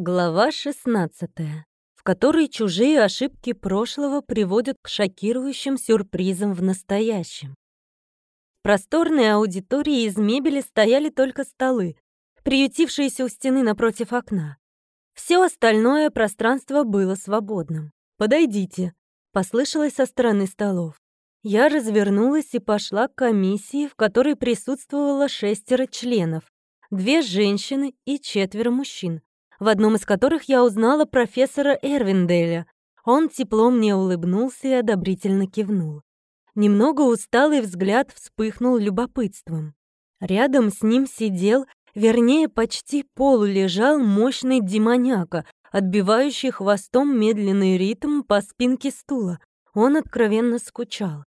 Глава 16, в которой чужие ошибки прошлого приводят к шокирующим сюрпризам в настоящем. В просторной аудитории из мебели стояли только столы, приютившиеся у стены напротив окна. Все остальное пространство было свободным. «Подойдите», — послышалось со стороны столов. Я развернулась и пошла к комиссии, в которой присутствовало шестеро членов, две женщины и четверо мужчин в одном из которых я узнала профессора Эрвинделя. Он тепло мне улыбнулся и одобрительно кивнул. Немного усталый взгляд вспыхнул любопытством. Рядом с ним сидел, вернее, почти полулежал мощный демоняка, отбивающий хвостом медленный ритм по спинке стула. Он откровенно скучал.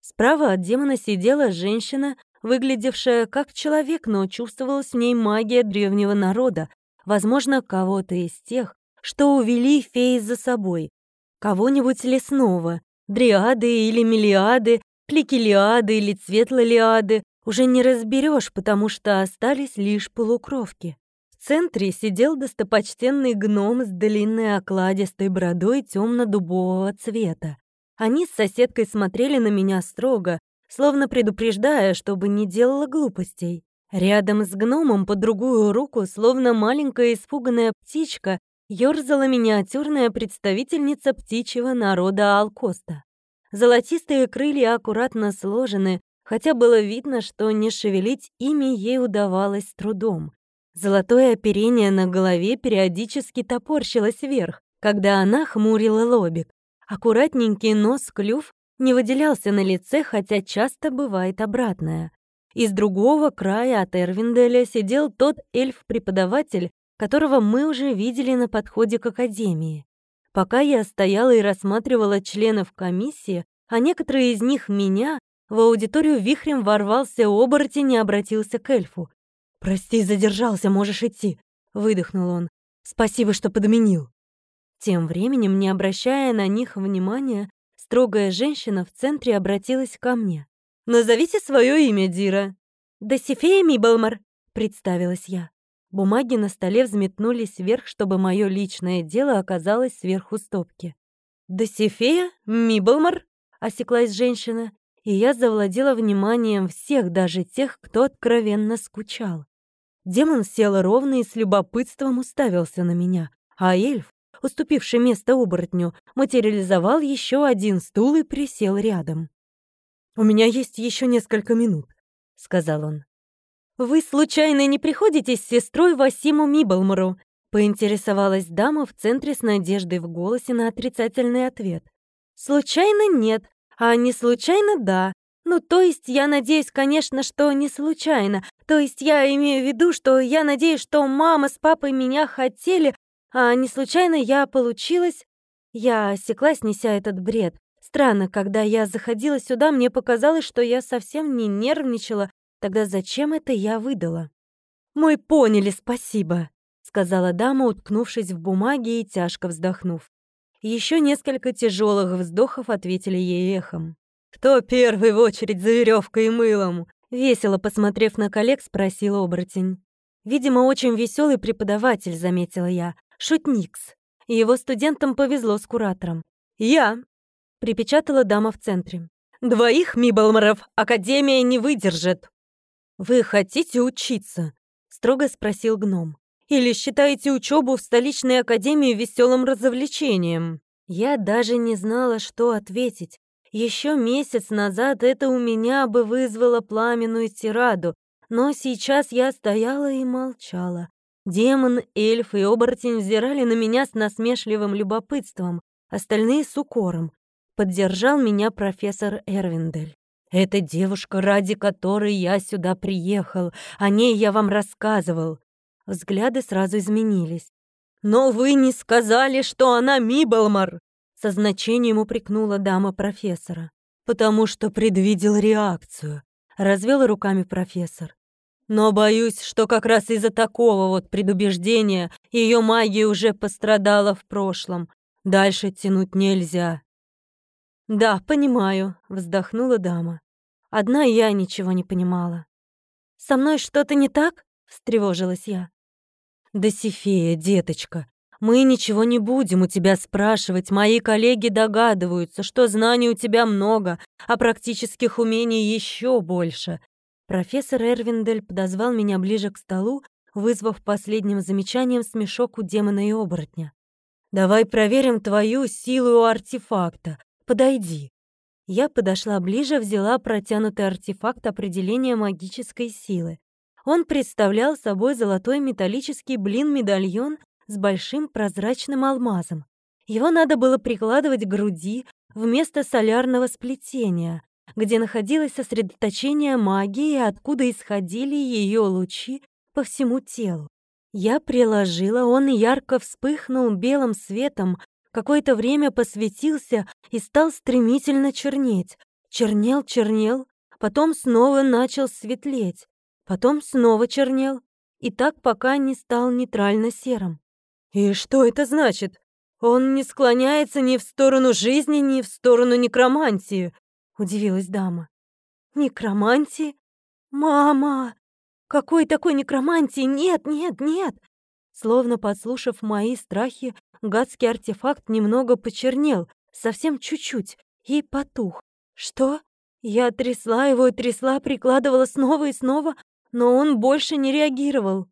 Справа от демона сидела женщина, выглядевшая как человек, но чувствовалась в ней магия древнего народа, Возможно, кого-то из тех, что увели феи за собой. Кого-нибудь лесного, дриады или миллиады, кликелиады или цветлолиады, уже не разберешь, потому что остались лишь полукровки. В центре сидел достопочтенный гном с длинной окладистой бородой темно-дубового цвета. Они с соседкой смотрели на меня строго, словно предупреждая, чтобы не делала глупостей. Рядом с гномом по другую руку, словно маленькая испуганная птичка, ёрзала миниатюрная представительница птичьего народа Алкоста. Золотистые крылья аккуратно сложены, хотя было видно, что не шевелить ими ей удавалось с трудом. Золотое оперение на голове периодически топорщилось вверх, когда она хмурила лобик. Аккуратненький нос-клюв не выделялся на лице, хотя часто бывает обратное. Из другого края от Эрвинделя сидел тот эльф-преподаватель, которого мы уже видели на подходе к академии. Пока я стояла и рассматривала членов комиссии, а некоторые из них меня, в аудиторию вихрем ворвался оборотень и обратился к эльфу. «Прости, задержался, можешь идти», — выдохнул он. «Спасибо, что подменил». Тем временем, не обращая на них внимания, строгая женщина в центре обратилась ко мне. «Назовите свое имя, Дира». «Досифея Мибелмар», — представилась я. Бумаги на столе взметнулись вверх, чтобы мое личное дело оказалось сверху стопки. «Досифея Мибелмар?» — осеклась женщина, и я завладела вниманием всех, даже тех, кто откровенно скучал. Демон сел ровно и с любопытством уставился на меня, а эльф, уступивший место оборотню, материализовал еще один стул и присел рядом. «У меня есть еще несколько минут», — сказал он. «Вы, случайно, не приходите с сестрой Васиму Мибелмору?» — поинтересовалась дама в центре с надеждой в голосе на отрицательный ответ. «Случайно нет, а не случайно да. Ну, то есть я надеюсь, конечно, что не случайно. То есть я имею в виду, что я надеюсь, что мама с папой меня хотели, а не случайно я получилась...» Я осеклась, неся этот бред. Странно, когда я заходила сюда, мне показалось, что я совсем не нервничала. Тогда зачем это я выдала? «Мы поняли, спасибо», — сказала дама, уткнувшись в бумаге и тяжко вздохнув. Еще несколько тяжелых вздохов ответили ей эхом. «Кто первый в очередь за веревкой и мылом?» Весело посмотрев на коллег, спросил оборотень. «Видимо, очень веселый преподаватель», — заметила я. «Шутникс». Его студентам повезло с куратором. «Я», припечатала дама в центре. «Двоих Мибалмаров Академия не выдержит!» «Вы хотите учиться?» — строго спросил гном. «Или считаете учебу в столичной академии веселым развлечением?» Я даже не знала, что ответить. Еще месяц назад это у меня бы вызвало пламенную тираду, но сейчас я стояла и молчала. Демон, эльф и оборотень взирали на меня с насмешливым любопытством, остальные с укором. Поддержал меня профессор Эрвиндель. «Это девушка, ради которой я сюда приехал. О ней я вам рассказывал». Взгляды сразу изменились. «Но вы не сказали, что она Мибелмар!» Со значением упрекнула дама профессора. «Потому что предвидел реакцию», — развел руками профессор. «Но боюсь, что как раз из-за такого вот предубеждения ее магия уже пострадала в прошлом. Дальше тянуть нельзя. «Да, понимаю», — вздохнула дама. Одна я ничего не понимала. «Со мной что-то не так?» — встревожилась я. «Да, Сифея, деточка», Мы ничего не будем у тебя спрашивать. Мои коллеги догадываются, что знаний у тебя много, а практических умений еще больше. Профессор Эрвиндель подозвал меня ближе к столу, вызвав последним замечанием смешок у демона и оборотня. «Давай проверим твою силу артефакта. Подойди». Я подошла ближе, взяла протянутый артефакт определения магической силы. Он представлял собой золотой металлический блин-медальон с большим прозрачным алмазом. Его надо было прикладывать к груди вместо солярного сплетения, где находилось сосредоточение магии, откуда исходили ее лучи по всему телу. Я приложила, он ярко вспыхнул белым светом, какое-то время посветился и стал стремительно чернеть. Чернел, чернел, потом снова начал светлеть, потом снова чернел, и так пока не стал нейтрально-серым. «И что это значит? Он не склоняется ни в сторону жизни, ни в сторону некромантии», — удивилась дама. «Некромантии? Мама! Какой такой некромантии? Нет, нет, нет!» Словно подслушав мои страхи, гадский артефакт немного почернел, совсем чуть-чуть, и потух. «Что?» Я трясла его и трясла, прикладывала снова и снова, но он больше не реагировал.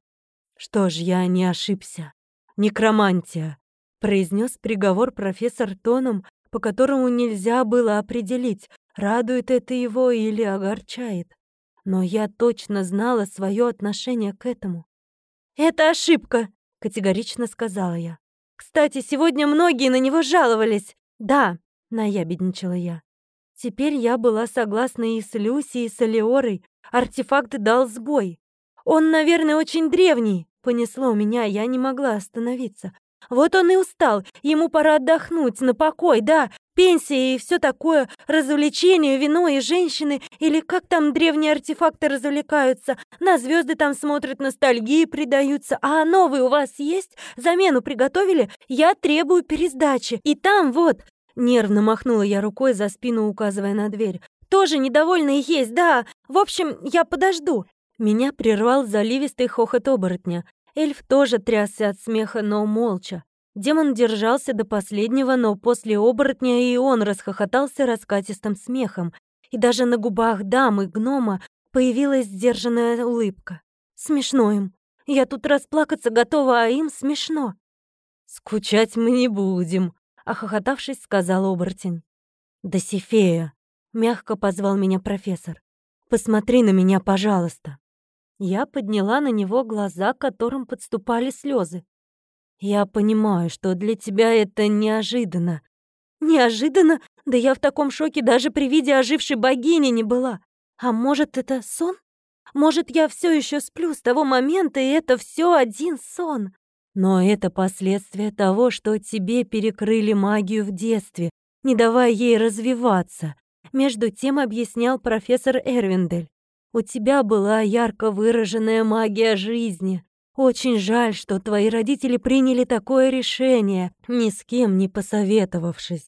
Что ж, я не ошибся. Некромантия, произнес приговор профессор тоном, по которому нельзя было определить, радует это его или огорчает. Но я точно знала свое отношение к этому. «Это ошибка», — категорично сказала я. «Кстати, сегодня многие на него жаловались». «Да», — наябедничала я. Теперь я была согласна и с Люси, и с Алиорой. Артефакт дал сбой. Он, наверное, очень древний. Понесло меня, я не могла остановиться. Вот он и устал, ему пора отдохнуть, на покой, да, пенсия и все такое, развлечения, вино и женщины, или как там древние артефакты развлекаются, на звезды там смотрят, ностальгии предаются, а новые у вас есть? Замену приготовили? Я требую пересдачи. И там вот, нервно махнула я рукой за спину, указывая на дверь, тоже недовольные есть, да. В общем, я подожду. Меня прервал заливистый хохот оборотня. Эльф тоже трясся от смеха, но молча. Демон держался до последнего, но после оборотня и он расхохотался раскатистым смехом. И даже на губах дамы гнома появилась сдержанная улыбка. Смешно им. Я тут расплакаться готова, а им смешно. «Скучать мы не будем», — охохотавшись, сказал оборотень. «Досифея», — мягко позвал меня профессор. «Посмотри на меня, пожалуйста». Я подняла на него глаза, к которым подступали слезы. «Я понимаю, что для тебя это неожиданно». «Неожиданно? Да я в таком шоке даже при виде ожившей богини не была. А может, это сон? Может, я все еще сплю с того момента, и это все один сон?» Но это последствия того, что тебе перекрыли магию в детстве, не давая ей развиваться. Между тем объяснял профессор Эрвиндель. У тебя была ярко выраженная магия жизни. Очень жаль, что твои родители приняли такое решение, ни с кем не посоветовавшись.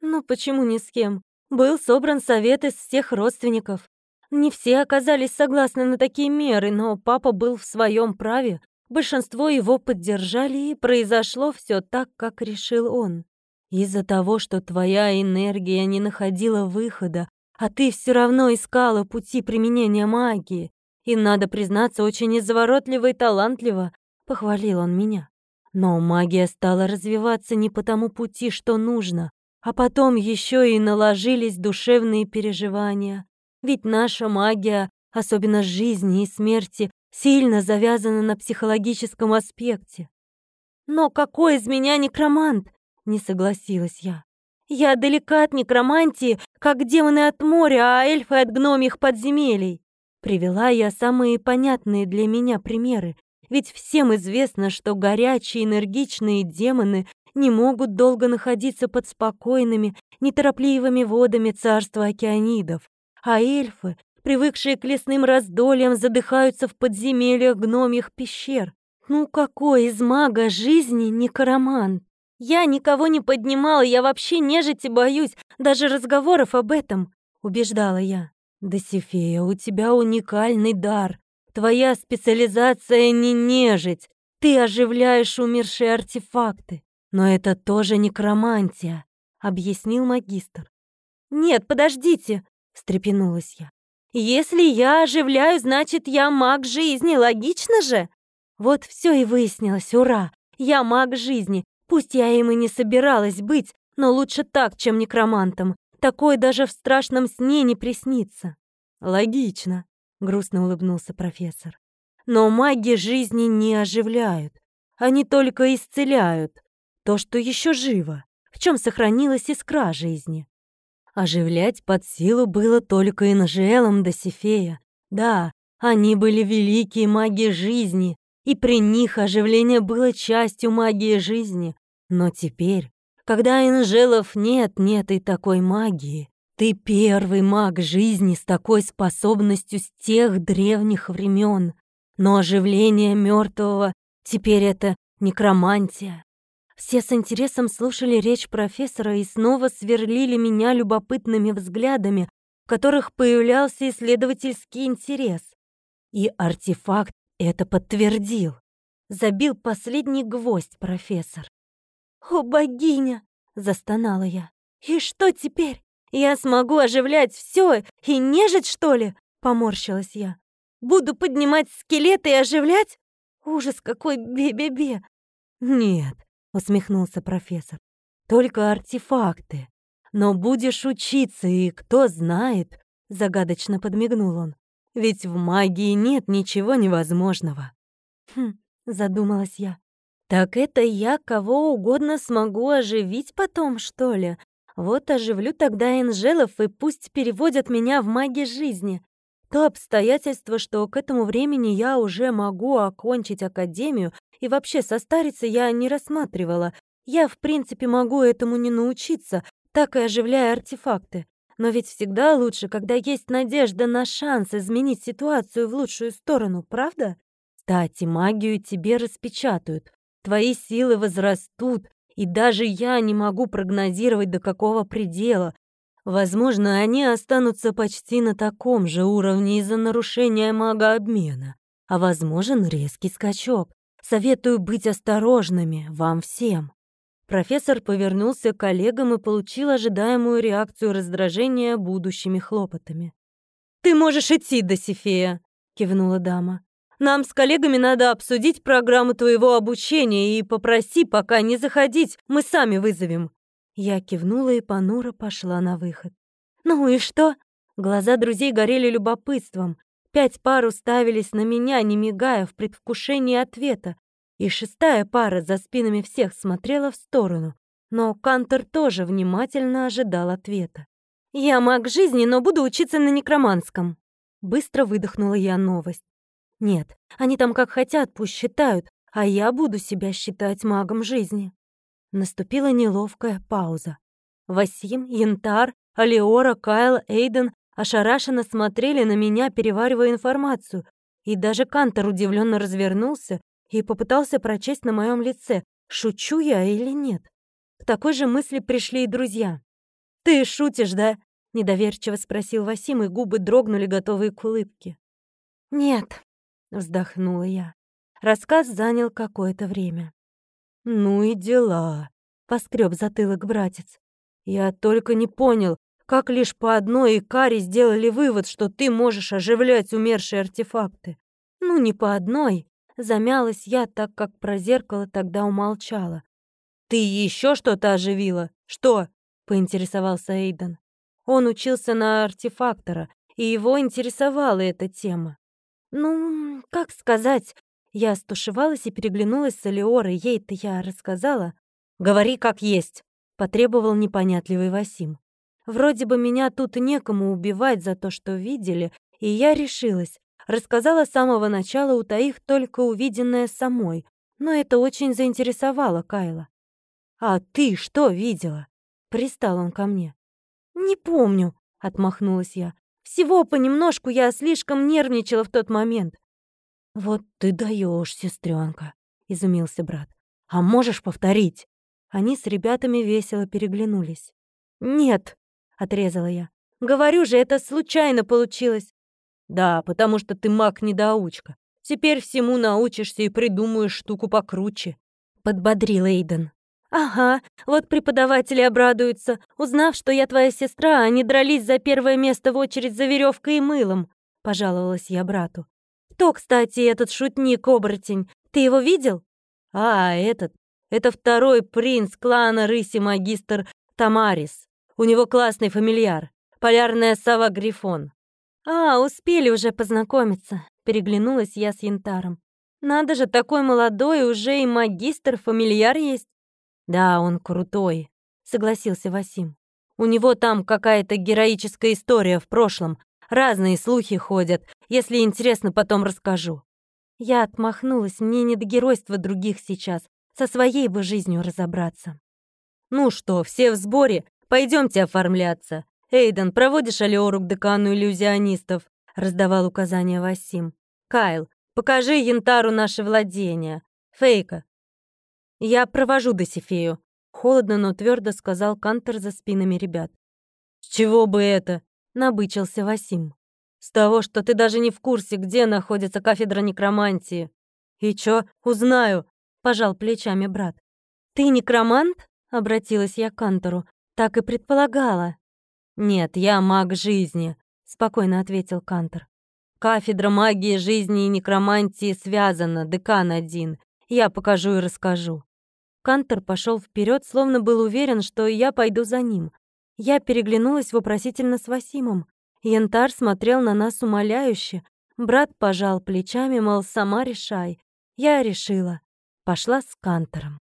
Ну почему ни с кем? Был собран совет из всех родственников. Не все оказались согласны на такие меры, но папа был в своем праве. Большинство его поддержали, и произошло все так, как решил он. Из-за того, что твоя энергия не находила выхода, а ты все равно искала пути применения магии. И, надо признаться, очень изворотливо и талантливо, похвалил он меня. Но магия стала развиваться не по тому пути, что нужно, а потом еще и наложились душевные переживания. Ведь наша магия, особенно жизни и смерти, сильно завязана на психологическом аспекте. «Но какой из меня некромант?» — не согласилась я. Я далека от некромантии, как демоны от моря, а эльфы от гномих подземелий. Привела я самые понятные для меня примеры, ведь всем известно, что горячие энергичные демоны не могут долго находиться под спокойными, неторопливыми водами царства океанидов, а эльфы, привыкшие к лесным раздольям, задыхаются в подземельях гномьих пещер. Ну какой из мага жизни некромант? Я никого не поднимала, я вообще нежити боюсь, даже разговоров об этом, убеждала я. Досифея, у тебя уникальный дар. Твоя специализация не нежить. Ты оживляешь умершие артефакты. Но это тоже некромантия, объяснил магистр. Нет, подождите, встрепенулась я. Если я оживляю, значит, я маг жизни, логично же? Вот все и выяснилось, ура! Я маг жизни, пусть я им и не собиралась быть, но лучше так, чем некромантом. Такое даже в страшном сне не приснится. Логично, грустно улыбнулся профессор. Но маги жизни не оживляют. Они только исцеляют то, что еще живо, в чем сохранилась искра жизни. Оживлять под силу было только Инжелом Досифея. Да, они были великие маги жизни, и при них оживление было частью магии жизни. Но теперь, когда Инжелов нет, нет и такой магии, ты первый маг жизни с такой способностью с тех древних времен. Но оживление мертвого теперь это некромантия. Все с интересом слушали речь профессора и снова сверлили меня любопытными взглядами, в которых появлялся исследовательский интерес. И артефакт это подтвердил. Забил последний гвоздь профессор. «О, богиня!» — застонала я. «И что теперь? Я смогу оживлять все и нежить, что ли?» — поморщилась я. «Буду поднимать скелеты и оживлять? Ужас какой бе-бе-бе!» «Нет, усмехнулся профессор. Только артефакты. Но будешь учиться, и кто знает, загадочно подмигнул он. Ведь в магии нет ничего невозможного. Хм, задумалась я. Так это я кого угодно смогу оживить потом, что ли? Вот оживлю тогда Энжелов, и пусть переводят меня в маги жизни. То обстоятельство, что к этому времени я уже могу окончить академию и вообще состариться, я не рассматривала. Я, в принципе, могу этому не научиться, так и оживляя артефакты. Но ведь всегда лучше, когда есть надежда на шанс изменить ситуацию в лучшую сторону, правда? Кстати, магию тебе распечатают. Твои силы возрастут, и даже я не могу прогнозировать, до какого предела. Возможно, они останутся почти на таком же уровне из-за нарушения магообмена. А возможен резкий скачок. Советую быть осторожными вам всем. Профессор повернулся к коллегам и получил ожидаемую реакцию раздражения будущими хлопотами. «Ты можешь идти, Досифея», — кивнула дама. «Нам с коллегами надо обсудить программу твоего обучения и попроси пока не заходить, мы сами вызовем». Я кивнула и понуро пошла на выход. «Ну и что?» Глаза друзей горели любопытством. Пять пар уставились на меня, не мигая в предвкушении ответа. И шестая пара за спинами всех смотрела в сторону. Но Кантор тоже внимательно ожидал ответа. «Я маг жизни, но буду учиться на некроманском». Быстро выдохнула я новость. «Нет, они там как хотят, пусть считают, а я буду себя считать магом жизни». Наступила неловкая пауза. Васим, Янтар, Алиора, Кайл, Эйден ошарашенно смотрели на меня, переваривая информацию, и даже Кантор удивленно развернулся и попытался прочесть на моем лице, шучу я или нет. К такой же мысли пришли и друзья. «Ты шутишь, да?» — недоверчиво спросил Васим, и губы дрогнули, готовые к улыбке. «Нет», — вздохнула я. Рассказ занял какое-то время. «Ну и дела», — поскреб затылок братец. «Я только не понял, как лишь по одной икаре сделали вывод, что ты можешь оживлять умершие артефакты. Ну, не по одной. Замялась я, так как про зеркало тогда умолчала. «Ты еще что-то оживила? Что?» — поинтересовался Эйден. Он учился на артефактора, и его интересовала эта тема. «Ну, как сказать, я стушевалась и переглянулась с Алиорой. Ей-то я рассказала. «Говори как есть», — потребовал непонятливый Васим. Вроде бы меня тут некому убивать за то, что видели, и я решилась. Рассказала с самого начала, утаив только увиденное самой. Но это очень заинтересовало Кайла. «А ты что видела?» Пристал он ко мне. «Не помню», — отмахнулась я. «Всего понемножку я слишком нервничала в тот момент. «Вот ты даешь, сестренка, изумился брат. «А можешь повторить?» Они с ребятами весело переглянулись. «Нет», — отрезала я. «Говорю же, это случайно получилось». «Да, потому что ты маг-недоучка. Теперь всему научишься и придумаешь штуку покруче», — подбодрил Эйден. «Ага, вот преподаватели обрадуются, узнав, что я твоя сестра, а не дрались за первое место в очередь за веревкой и мылом», — пожаловалась я брату. «Кто, кстати, этот шутник-оборотень? Ты его видел?» «А, этот. Это второй принц клана Рыси-магистр Тамарис. У него классный фамильяр. Полярная сова Грифон». «А, успели уже познакомиться», — переглянулась я с Янтаром. «Надо же, такой молодой, уже и магистр-фамильяр есть». «Да, он крутой», — согласился Васим. «У него там какая-то героическая история в прошлом. Разные слухи ходят. Если интересно, потом расскажу». Я отмахнулась, мне не до геройства других сейчас. Со своей бы жизнью разобраться. «Ну что, все в сборе? Пойдемте оформляться. Эйден, проводишь Алиору к декану иллюзионистов?» — раздавал указания Васим. «Кайл, покажи Янтару наше владение. Фейка, «Я провожу Досифею», — холодно, но твердо сказал Кантер за спинами ребят. «С чего бы это?» — набычился Васим. «С того, что ты даже не в курсе, где находится кафедра некромантии». «И чё? Узнаю», — пожал плечами брат. «Ты некромант?» — обратилась я к Кантору. «Так и предполагала». «Нет, я маг жизни», — спокойно ответил Кантор. «Кафедра магии жизни и некромантии связана, декан один. Я покажу и расскажу». Кантер пошел вперед, словно был уверен, что я пойду за ним. Я переглянулась вопросительно с Васимом. Янтар смотрел на нас умоляюще. Брат пожал плечами, мол, сама решай. Я решила. Пошла с Кантером.